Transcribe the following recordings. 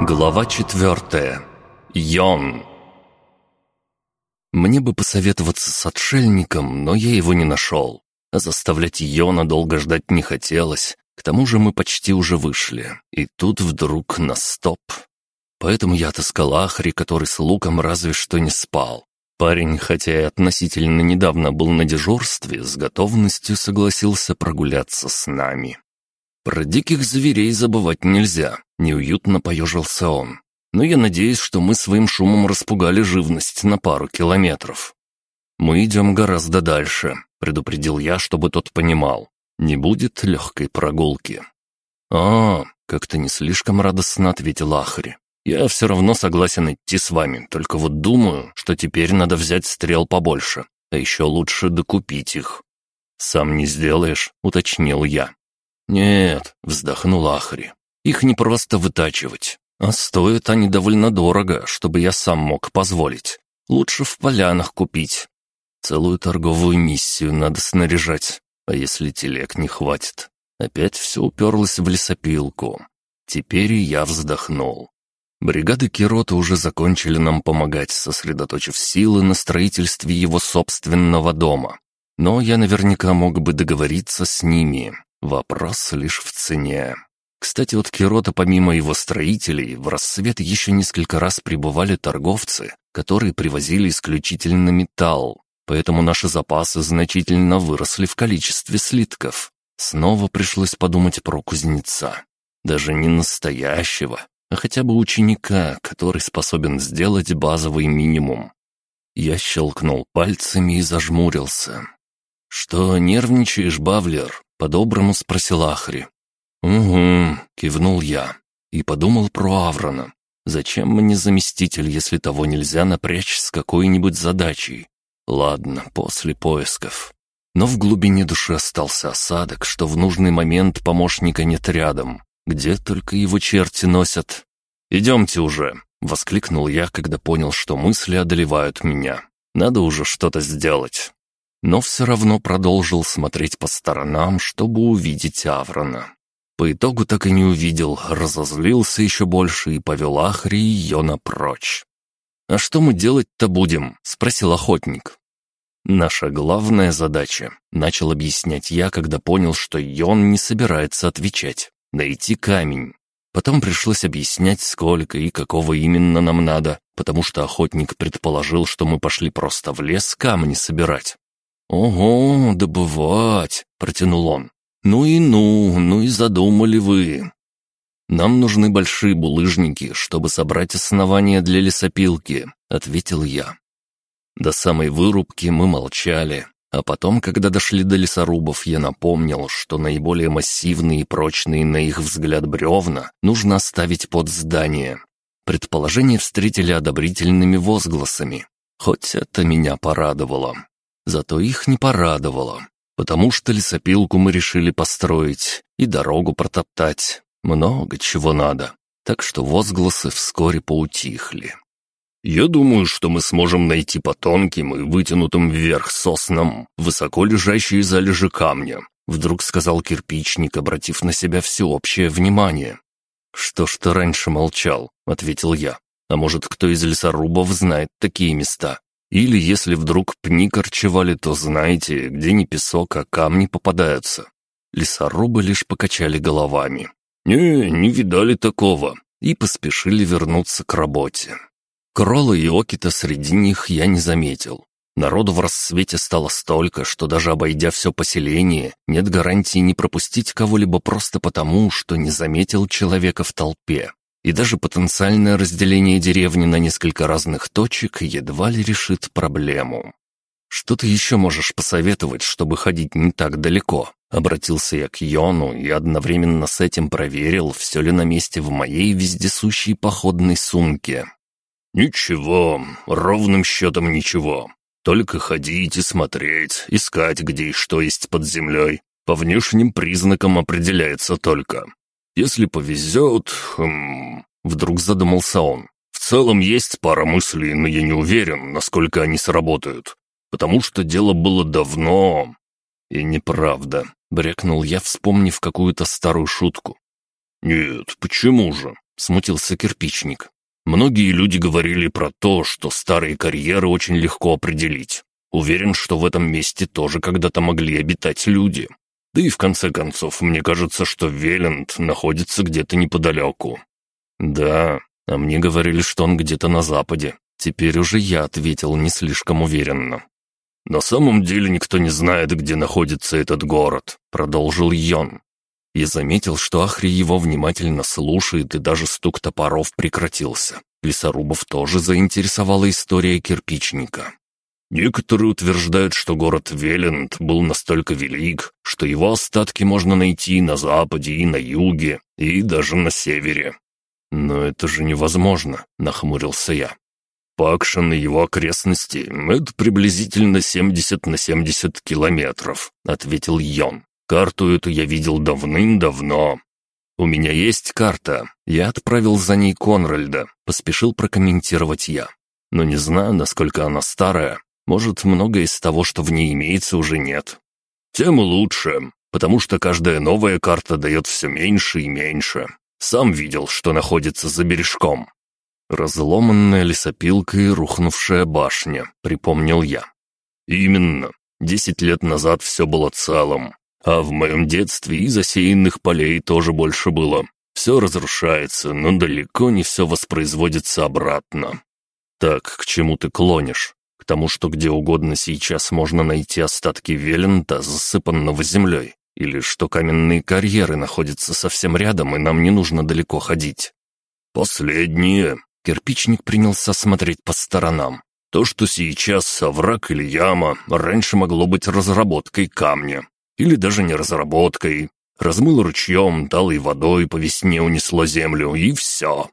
Глава четвертая. Йон. Мне бы посоветоваться с отшельником, но я его не нашел. А заставлять Йона долго ждать не хотелось. К тому же мы почти уже вышли. И тут вдруг на стоп. Поэтому я отыскал Ахри, который с луком разве что не спал. Парень, хотя и относительно недавно был на дежурстве, с готовностью согласился прогуляться с нами. Про диких зверей забывать нельзя, неуютно поежился он. Но я надеюсь, что мы своим шумом распугали живность на пару километров. Мы идем гораздо дальше, предупредил я, чтобы тот понимал. Не будет легкой прогулки. А, как-то не слишком радостно ответил Ахри. Я все равно согласен идти с вами, только вот думаю, что теперь надо взять стрел побольше, а еще лучше докупить их. «Сам не сделаешь», — уточнил я. «Нет», — вздохнул Ахри, — «их не просто вытачивать, а стоят они довольно дорого, чтобы я сам мог позволить. Лучше в полянах купить. Целую торговую миссию надо снаряжать, а если телег не хватит? Опять все уперлось в лесопилку. Теперь я вздохнул. Бригады Кирота уже закончили нам помогать, сосредоточив силы на строительстве его собственного дома. Но я наверняка мог бы договориться с ними. Вопрос лишь в цене. Кстати, от Кирота помимо его строителей в рассвет еще несколько раз прибывали торговцы, которые привозили исключительно металл, поэтому наши запасы значительно выросли в количестве слитков. Снова пришлось подумать про кузнеца. Даже не настоящего, а хотя бы ученика, который способен сделать базовый минимум. Я щелкнул пальцами и зажмурился. «Что, нервничаешь, Бавлер?» По-доброму спросил Ахри. «Угу», — кивнул я. И подумал про Аврона. «Зачем мне заместитель, если того нельзя напрячь с какой-нибудь задачей? Ладно, после поисков». Но в глубине души остался осадок, что в нужный момент помощника нет рядом. Где только его черти носят. «Идемте уже!» — воскликнул я, когда понял, что мысли одолевают меня. «Надо уже что-то сделать» но все равно продолжил смотреть по сторонам, чтобы увидеть Аврона. По итогу так и не увидел, разозлился еще больше и повел Ахри и Йона прочь. «А что мы делать-то будем?» — спросил охотник. «Наша главная задача», — начал объяснять я, когда понял, что Йон не собирается отвечать. «Найти камень». Потом пришлось объяснять, сколько и какого именно нам надо, потому что охотник предположил, что мы пошли просто в лес камни собирать. «Ого, добывать!» — протянул он. «Ну и ну, ну и задумали вы!» «Нам нужны большие булыжники, чтобы собрать основания для лесопилки», — ответил я. До самой вырубки мы молчали, а потом, когда дошли до лесорубов, я напомнил, что наиболее массивные и прочные на их взгляд бревна нужно оставить под здание. Предположения встретили одобрительными возгласами, хоть это меня порадовало. Зато их не порадовало, потому что лесопилку мы решили построить и дорогу протоптать. Много чего надо, так что возгласы вскоре поутихли. «Я думаю, что мы сможем найти по тонким и вытянутым вверх соснам высоко лежащие залежи камня», вдруг сказал кирпичник, обратив на себя всеобщее внимание. «Что ж ты раньше молчал?» — ответил я. «А может, кто из лесорубов знает такие места?» Или если вдруг пни корчевали, то знаете, где не песок, а камни попадаются. Лесорубы лишь покачали головами. «Не, не видали такого», и поспешили вернуться к работе. Кролла и Окита среди них я не заметил. Народу в рассвете стало столько, что даже обойдя все поселение, нет гарантии не пропустить кого-либо просто потому, что не заметил человека в толпе и даже потенциальное разделение деревни на несколько разных точек едва ли решит проблему. «Что ты еще можешь посоветовать, чтобы ходить не так далеко?» Обратился я к Йону и одновременно с этим проверил, все ли на месте в моей вездесущей походной сумке. «Ничего, ровным счетом ничего. Только ходить и смотреть, искать, где и что есть под землей. По внешним признакам определяется только. Если повезет... Хм... Вдруг задумался он. В целом есть пара мыслей, но я не уверен, насколько они сработают. Потому что дело было давно... И неправда. Брякнул я, вспомнив какую-то старую шутку. «Нет, почему же? смутился кирпичник. «Многие люди говорили про то, что старые карьеры очень легко определить. Уверен, что в этом месте тоже когда-то могли обитать люди. Да и в конце концов, мне кажется, что Веленд находится где-то неподалеку». «Да, а мне говорили, что он где-то на западе. Теперь уже я ответил не слишком уверенно. «На самом деле никто не знает, где находится этот город», — продолжил Йон. Я заметил, что Ахри его внимательно слушает, и даже стук топоров прекратился. Лесорубов тоже заинтересовала история кирпичника. Некоторые утверждают, что город Веленд был настолько велик, что его остатки можно найти и на западе, и на юге, и даже на севере. «Но это же невозможно», — нахмурился я. Пакшин и его окрестности — это приблизительно 70 на 70 километров», — ответил Йон. «Карту эту я видел давным-давно». «У меня есть карта. Я отправил за ней Конральда», — поспешил прокомментировать я. «Но не знаю, насколько она старая. Может, многое из того, что в ней имеется, уже нет». «Тем лучше, потому что каждая новая карта дает все меньше и меньше. Сам видел, что находится за бережком. Разломанная лесопилка и рухнувшая башня, припомнил я. Именно. Десять лет назад все было целым. А в моем детстве и засеянных полей тоже больше было. Все разрушается, но далеко не все воспроизводится обратно. Так, к чему ты клонишь? К тому, что где угодно сейчас можно найти остатки Велента, засыпанного землей. Или что каменные карьеры находятся совсем рядом, и нам не нужно далеко ходить. Последнее. Кирпичник принялся смотреть по сторонам. То, что сейчас овраг или яма, раньше могло быть разработкой камня. Или даже не разработкой. Размыл ручьем, талой водой, по весне унесло землю, и все.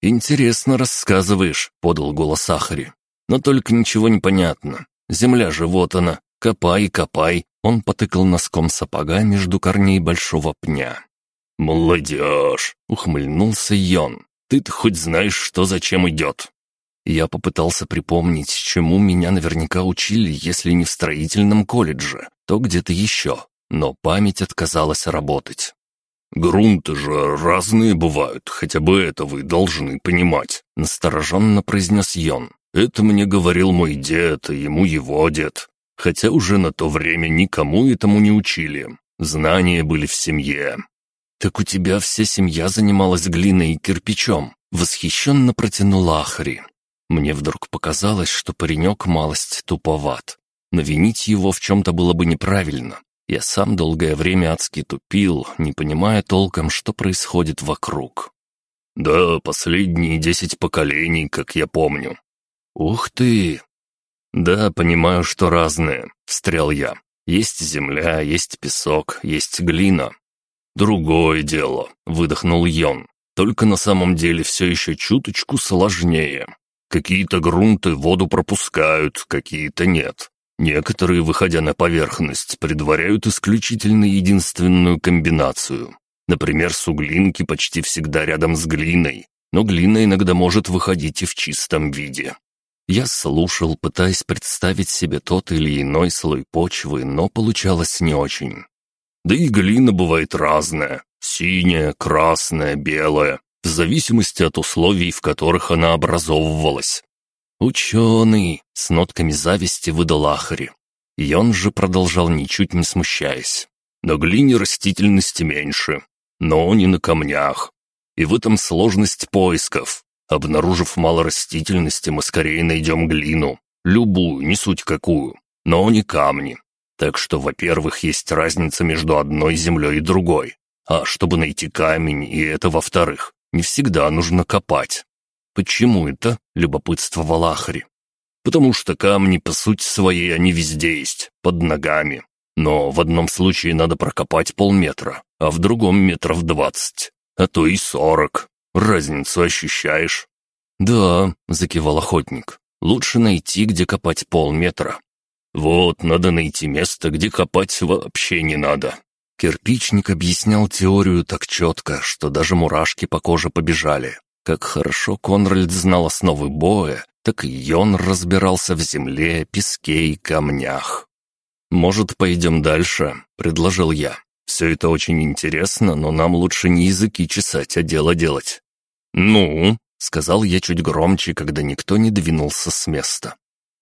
«Интересно рассказываешь», — подал голос Ахари. «Но только ничего не понятно. Земля же вот она. Копай, копай, он потыкал носком сапога между корней большого пня. «Молодежь!» — ухмыльнулся Йон. «Ты-то хоть знаешь, что зачем идет?» Я попытался припомнить, чему меня наверняка учили, если не в строительном колледже, то где-то еще, но память отказалась работать. «Грунты же разные бывают, хотя бы это вы должны понимать», — настороженно произнес Йон. «Это мне говорил мой дед, и ему его дед хотя уже на то время никому этому не учили. Знания были в семье. «Так у тебя вся семья занималась глиной и кирпичом», — восхищенно протянула Ахри. Мне вдруг показалось, что паренек малость туповат. Но винить его в чем-то было бы неправильно. Я сам долгое время адски тупил, не понимая толком, что происходит вокруг. «Да, последние десять поколений, как я помню». «Ух ты! «Да, понимаю, что разные», — встрял я. «Есть земля, есть песок, есть глина». «Другое дело», — выдохнул Йон. «Только на самом деле все еще чуточку сложнее. Какие-то грунты воду пропускают, какие-то нет. Некоторые, выходя на поверхность, предваряют исключительно единственную комбинацию. Например, суглинки почти всегда рядом с глиной, но глина иногда может выходить и в чистом виде. Я слушал, пытаясь представить себе тот или иной слой почвы, но получалось не очень. Да и глина бывает разная. Синяя, красная, белая. В зависимости от условий, в которых она образовывалась. «Ученый!» — с нотками зависти выдал Ахари. И он же продолжал, ничуть не смущаясь. «На глине растительности меньше, но не на камнях. И в этом сложность поисков. Обнаружив мало растительности, мы скорее найдем глину. Любую, не суть какую, но не камни. Так что, во-первых, есть разница между одной землей и другой. А чтобы найти камень, и это во-вторых, не всегда нужно копать. Почему это? Любопытствовал Ахри. Потому что камни, по сути своей, они везде есть, под ногами. Но в одном случае надо прокопать полметра, а в другом метров двадцать, а то и сорок. Разницу ощущаешь?» «Да», — закивал охотник. «Лучше найти, где копать полметра». «Вот, надо найти место, где копать вообще не надо». Кирпичник объяснял теорию так четко, что даже мурашки по коже побежали. Как хорошо Конральд знал основы боя, так и Йон разбирался в земле, песке и камнях. «Может, пойдем дальше?» — предложил я. «Все это очень интересно, но нам лучше не языки чесать, а дело делать. «Ну?» — сказал я чуть громче, когда никто не двинулся с места.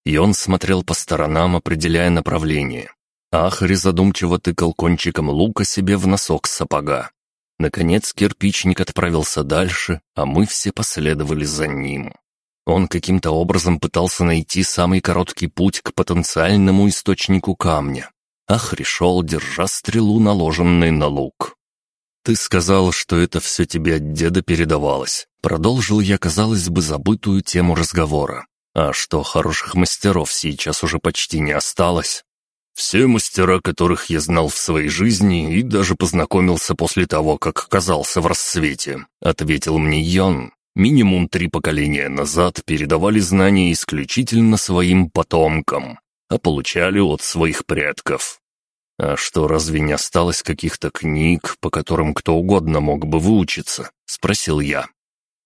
И он смотрел по сторонам, определяя направление. Ахари задумчиво тыкал кончиком лука себе в носок сапога. Наконец кирпичник отправился дальше, а мы все последовали за ним. Он каким-то образом пытался найти самый короткий путь к потенциальному источнику камня. Ахри шел, держа стрелу, наложенной на лук. «Ты сказал, что это все тебе от деда передавалось». Продолжил я, казалось бы, забытую тему разговора. А что, хороших мастеров сейчас уже почти не осталось? Все мастера, которых я знал в своей жизни и даже познакомился после того, как оказался в рассвете, ответил мне Йон. Минимум три поколения назад передавали знания исключительно своим потомкам, а получали от своих предков. «А что, разве не осталось каких-то книг, по которым кто угодно мог бы выучиться?» — спросил я.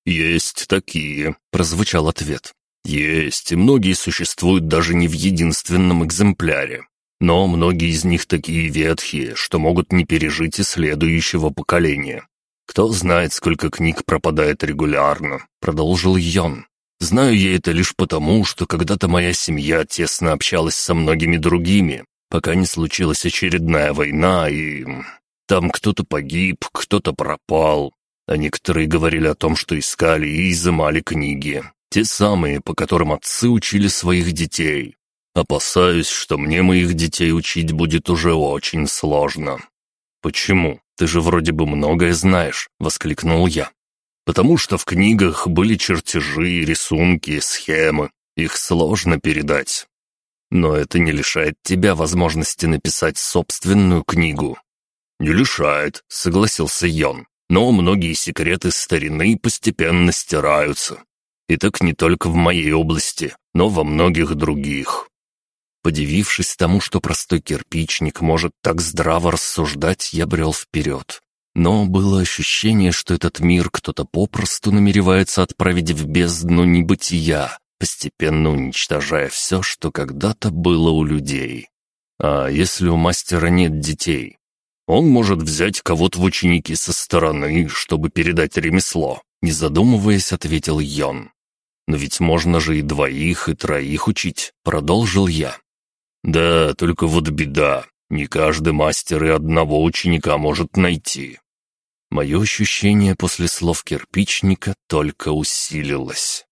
«Есть такие», — прозвучал ответ. «Есть, и многие существуют даже не в единственном экземпляре. Но многие из них такие ветхие, что могут не пережить и следующего поколения. Кто знает, сколько книг пропадает регулярно», — продолжил Йон. «Знаю я это лишь потому, что когда-то моя семья тесно общалась со многими другими, пока не случилась очередная война, и... Там кто-то погиб, кто-то пропал, а некоторые говорили о том, что искали и изымали книги. Те самые, по которым отцы учили своих детей. Опасаюсь, что мне моих детей учить будет уже очень сложно. «Почему? Ты же вроде бы многое знаешь», — воскликнул я. «Потому что в книгах были чертежи, рисунки, схемы. Их сложно передать. Но это не лишает тебя возможности написать собственную книгу». «Не лишает», — согласился Йон. «Но многие секреты старины постепенно стираются. И так не только в моей области, но во многих других». Подивившись тому, что простой кирпичник может так здраво рассуждать, я брел вперед. Но было ощущение, что этот мир кто-то попросту намеревается отправить в бездну небытия, постепенно уничтожая все, что когда-то было у людей. А если у мастера нет детей? Он может взять кого-то в ученики со стороны, чтобы передать ремесло, не задумываясь, ответил Йон. Но ведь можно же и двоих, и троих учить, продолжил я. Да, только вот беда, не каждый мастер и одного ученика может найти. Мое ощущение после слов кирпичника только усилилось.